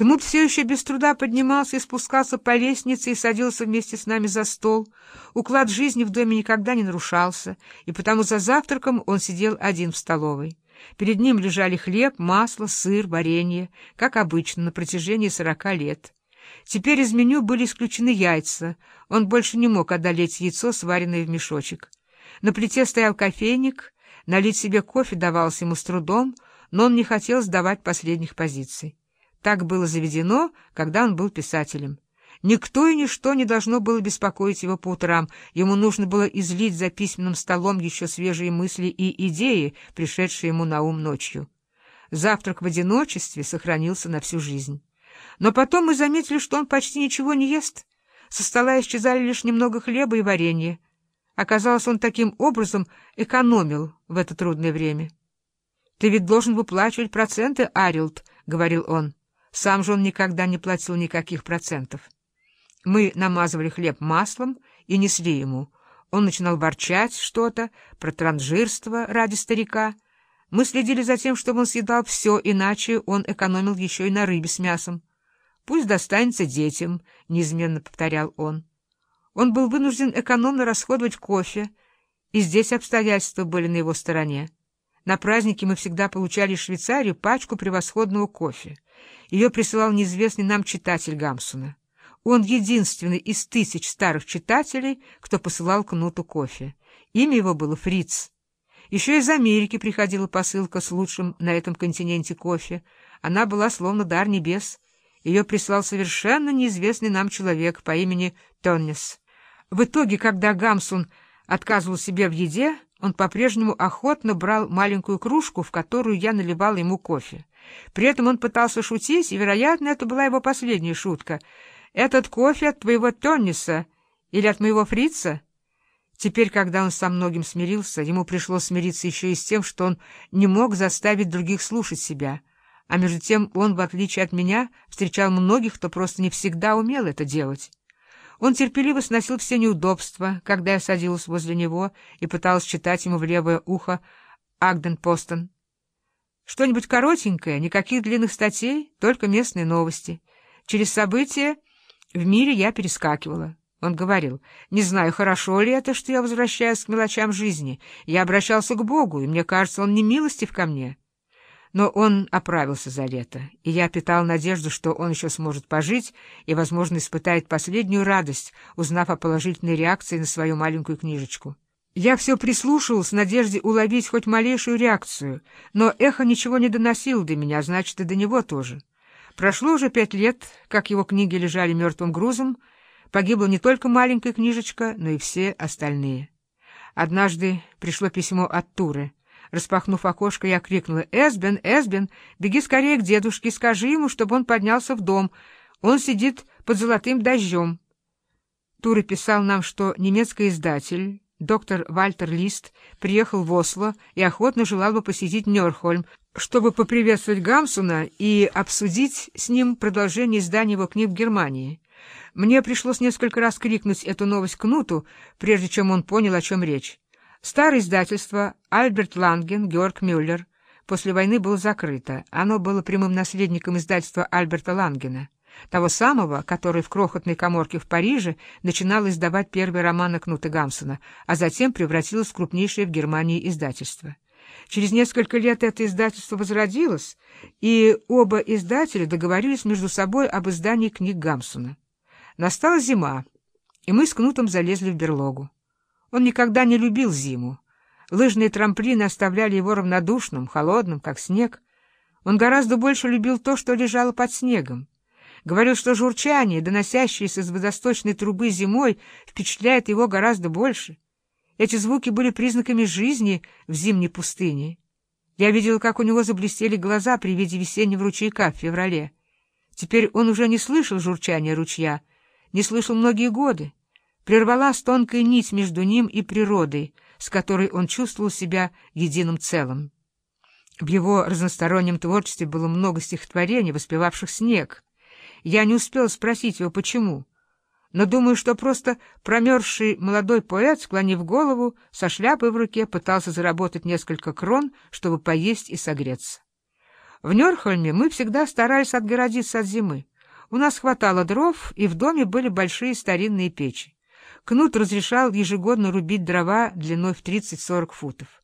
Кнут все еще без труда поднимался и спускался по лестнице и садился вместе с нами за стол. Уклад жизни в доме никогда не нарушался, и потому за завтраком он сидел один в столовой. Перед ним лежали хлеб, масло, сыр, варенье, как обычно, на протяжении сорока лет. Теперь из меню были исключены яйца. Он больше не мог одолеть яйцо, сваренное в мешочек. На плите стоял кофейник, налить себе кофе давалось ему с трудом, но он не хотел сдавать последних позиций. Так было заведено, когда он был писателем. Никто и ничто не должно было беспокоить его по утрам. Ему нужно было излить за письменным столом еще свежие мысли и идеи, пришедшие ему на ум ночью. Завтрак в одиночестве сохранился на всю жизнь. Но потом мы заметили, что он почти ничего не ест. Со стола исчезали лишь немного хлеба и варенья. Оказалось, он таким образом экономил в это трудное время. «Ты ведь должен выплачивать проценты, Арилд», — говорил он. Сам же он никогда не платил никаких процентов. Мы намазывали хлеб маслом и несли ему. Он начинал ворчать что-то про транжирство ради старика. Мы следили за тем, чтобы он съедал все, иначе он экономил еще и на рыбе с мясом. «Пусть достанется детям», — неизменно повторял он. Он был вынужден экономно расходовать кофе, и здесь обстоятельства были на его стороне. На праздники мы всегда получали из Швейцарии пачку превосходного кофе. Ее присылал неизвестный нам читатель Гамсуна. Он единственный из тысяч старых читателей, кто посылал Кнуту кофе. Имя его было Фриц. Еще из Америки приходила посылка с лучшим на этом континенте кофе. Она была словно дар небес. Ее прислал совершенно неизвестный нам человек по имени Тоннес. В итоге, когда Гамсун отказывал себе в еде, он по-прежнему охотно брал маленькую кружку, в которую я наливал ему кофе. При этом он пытался шутить, и, вероятно, это была его последняя шутка. «Этот кофе от твоего Тонниса или от моего фрица?» Теперь, когда он со многим смирился, ему пришлось смириться еще и с тем, что он не мог заставить других слушать себя. А между тем он, в отличие от меня, встречал многих, кто просто не всегда умел это делать. Он терпеливо сносил все неудобства, когда я садилась возле него и пыталась читать ему в левое ухо «Агден Постон». Что-нибудь коротенькое, никаких длинных статей, только местные новости. Через события в мире я перескакивала. Он говорил, не знаю, хорошо ли это, что я возвращаюсь к мелочам жизни. Я обращался к Богу, и мне кажется, он не милостив ко мне. Но он оправился за лето, и я питал надежду, что он еще сможет пожить и, возможно, испытает последнюю радость, узнав о положительной реакции на свою маленькую книжечку. Я все прислушивал с надеждой уловить хоть малейшую реакцию, но эхо ничего не доносило до меня, значит, и до него тоже. Прошло уже пять лет, как его книги лежали мертвым грузом, погибла не только маленькая книжечка, но и все остальные. Однажды пришло письмо от Туры — Распахнув окошко, я крикнула «Эсбен, Эсбен, беги скорее к дедушке, скажи ему, чтобы он поднялся в дом. Он сидит под золотым дождем». Тура писал нам, что немецкий издатель, доктор Вальтер Лист, приехал в Осло и охотно желал бы посетить Нёрхольм, чтобы поприветствовать Гамсуна и обсудить с ним продолжение издания его книг в Германии. Мне пришлось несколько раз крикнуть эту новость Кнуту, прежде чем он понял, о чем речь. Старое издательство «Альберт Ланген, Георг Мюллер» после войны было закрыто. Оно было прямым наследником издательства Альберта Лангена, того самого, который в крохотной коморке в Париже начинал издавать первые романы Кнута Гамсона, а затем превратилось в крупнейшее в Германии издательство. Через несколько лет это издательство возродилось, и оба издателя договорились между собой об издании книг Гамсона. Настала зима, и мы с Кнутом залезли в берлогу. Он никогда не любил зиму. Лыжные трамплины оставляли его равнодушным, холодным, как снег. Он гораздо больше любил то, что лежало под снегом. Говорил, что журчание, доносящееся из водосточной трубы зимой, впечатляет его гораздо больше. Эти звуки были признаками жизни в зимней пустыне. Я видел, как у него заблестели глаза при виде весеннего ручейка в феврале. Теперь он уже не слышал журчания ручья, не слышал многие годы прервалась тонкая нить между ним и природой, с которой он чувствовал себя единым целым. В его разностороннем творчестве было много стихотворений, воспевавших снег. Я не успел спросить его, почему, но думаю, что просто промерзший молодой поэт, склонив голову, со шляпой в руке, пытался заработать несколько крон, чтобы поесть и согреться. В Нёрхольме мы всегда старались отгородиться от зимы. У нас хватало дров, и в доме были большие старинные печи. Кнут разрешал ежегодно рубить дрова длиной в 30-40 футов.